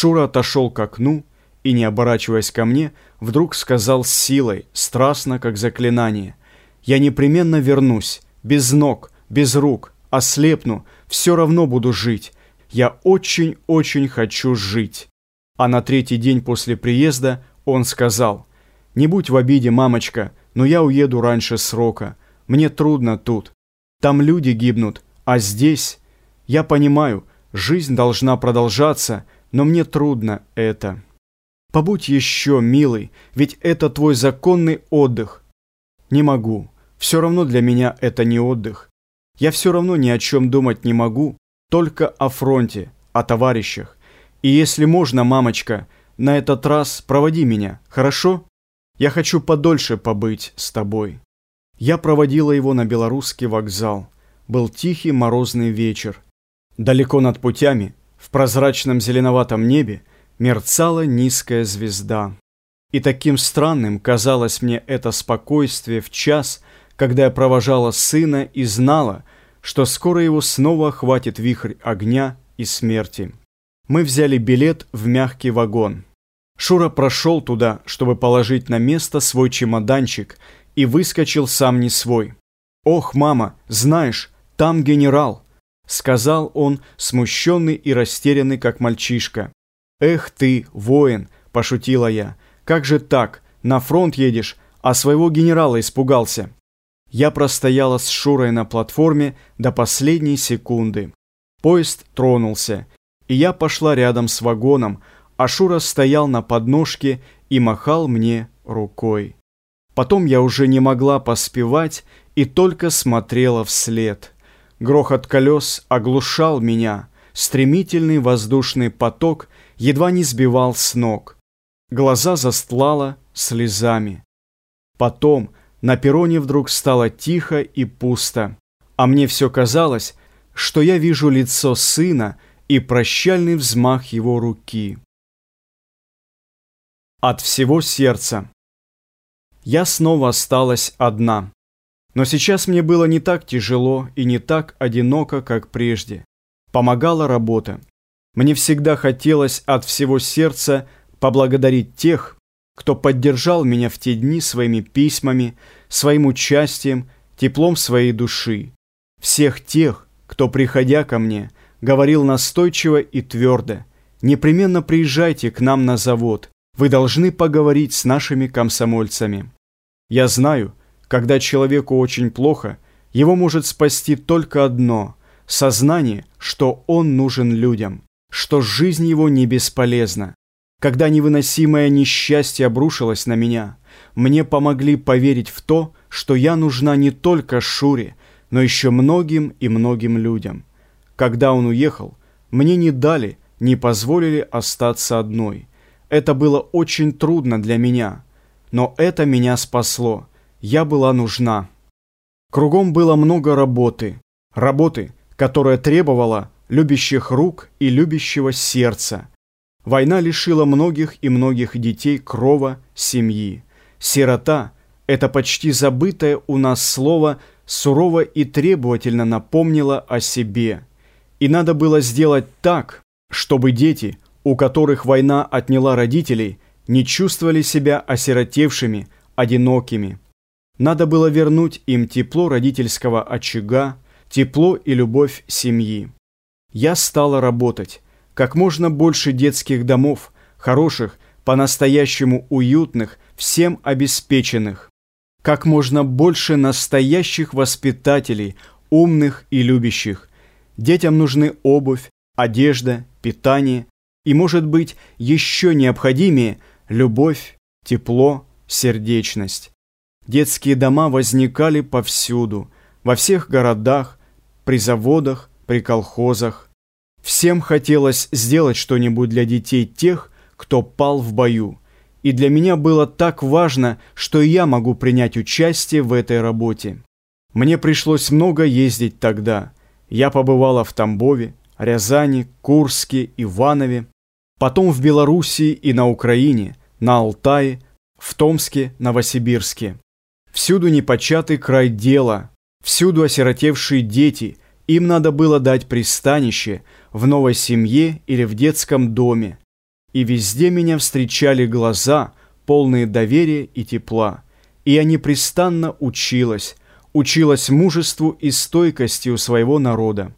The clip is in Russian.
Шура отошел к окну и, не оборачиваясь ко мне, вдруг сказал с силой, страстно, как заклинание. «Я непременно вернусь, без ног, без рук, ослепну, все равно буду жить. Я очень-очень хочу жить». А на третий день после приезда он сказал, «Не будь в обиде, мамочка, но я уеду раньше срока. Мне трудно тут. Там люди гибнут, а здесь... Я понимаю, жизнь должна продолжаться, но мне трудно это». Побудь еще, милый, ведь это твой законный отдых. Не могу. Все равно для меня это не отдых. Я все равно ни о чем думать не могу, только о фронте, о товарищах. И если можно, мамочка, на этот раз проводи меня, хорошо? Я хочу подольше побыть с тобой. Я проводила его на белорусский вокзал. Был тихий морозный вечер. Далеко над путями, в прозрачном зеленоватом небе, мерцала низкая звезда. И таким странным казалось мне это спокойствие в час, когда я провожала сына и знала, что скоро его снова охватит вихрь огня и смерти. Мы взяли билет в мягкий вагон. Шура прошел туда, чтобы положить на место свой чемоданчик, и выскочил сам не свой. «Ох, мама, знаешь, там генерал!» — сказал он, смущенный и растерянный, как мальчишка. «Эх ты, воин!» – пошутила я. «Как же так? На фронт едешь, а своего генерала испугался!» Я простояла с Шурой на платформе до последней секунды. Поезд тронулся, и я пошла рядом с вагоном, а Шура стоял на подножке и махал мне рукой. Потом я уже не могла поспевать и только смотрела вслед. Грохот колес оглушал меня, стремительный воздушный поток – едва не сбивал с ног. Глаза застлала слезами. Потом на перроне вдруг стало тихо и пусто, а мне все казалось, что я вижу лицо сына и прощальный взмах его руки. От всего сердца. Я снова осталась одна. Но сейчас мне было не так тяжело и не так одиноко, как прежде. Помогала работа. Мне всегда хотелось от всего сердца поблагодарить тех, кто поддержал меня в те дни своими письмами, своим участием, теплом своей души. Всех тех, кто, приходя ко мне, говорил настойчиво и твердо, «Непременно приезжайте к нам на завод, вы должны поговорить с нашими комсомольцами». Я знаю, когда человеку очень плохо, его может спасти только одно – сознание, что он нужен людям что жизнь его не бесполезна. Когда невыносимое несчастье обрушилось на меня, мне помогли поверить в то, что я нужна не только Шуре, но еще многим и многим людям. Когда он уехал, мне не дали, не позволили остаться одной. Это было очень трудно для меня, но это меня спасло. Я была нужна. Кругом было много работы. Работы, которая требовала любящих рук и любящего сердца. Война лишила многих и многих детей крова семьи. Сирота – это почти забытое у нас слово сурово и требовательно напомнило о себе. И надо было сделать так, чтобы дети, у которых война отняла родителей, не чувствовали себя осиротевшими, одинокими. Надо было вернуть им тепло родительского очага, тепло и любовь семьи я стала работать. Как можно больше детских домов, хороших, по-настоящему уютных, всем обеспеченных. Как можно больше настоящих воспитателей, умных и любящих. Детям нужны обувь, одежда, питание и, может быть, еще необходимее – любовь, тепло, сердечность. Детские дома возникали повсюду, во всех городах, при заводах, при колхозах. Всем хотелось сделать что-нибудь для детей тех, кто пал в бою. И для меня было так важно, что я могу принять участие в этой работе. Мне пришлось много ездить тогда. Я побывала в Тамбове, Рязани, Курске, Иванове, потом в Белоруссии и на Украине, на Алтае, в Томске, Новосибирске. Всюду непочатый край дела, всюду осиротевшие дети – им надо было дать пристанище в новой семье или в детском доме. и везде меня встречали глаза, полные доверия и тепла. И я непрестанно училась, училась мужеству и стойкости у своего народа.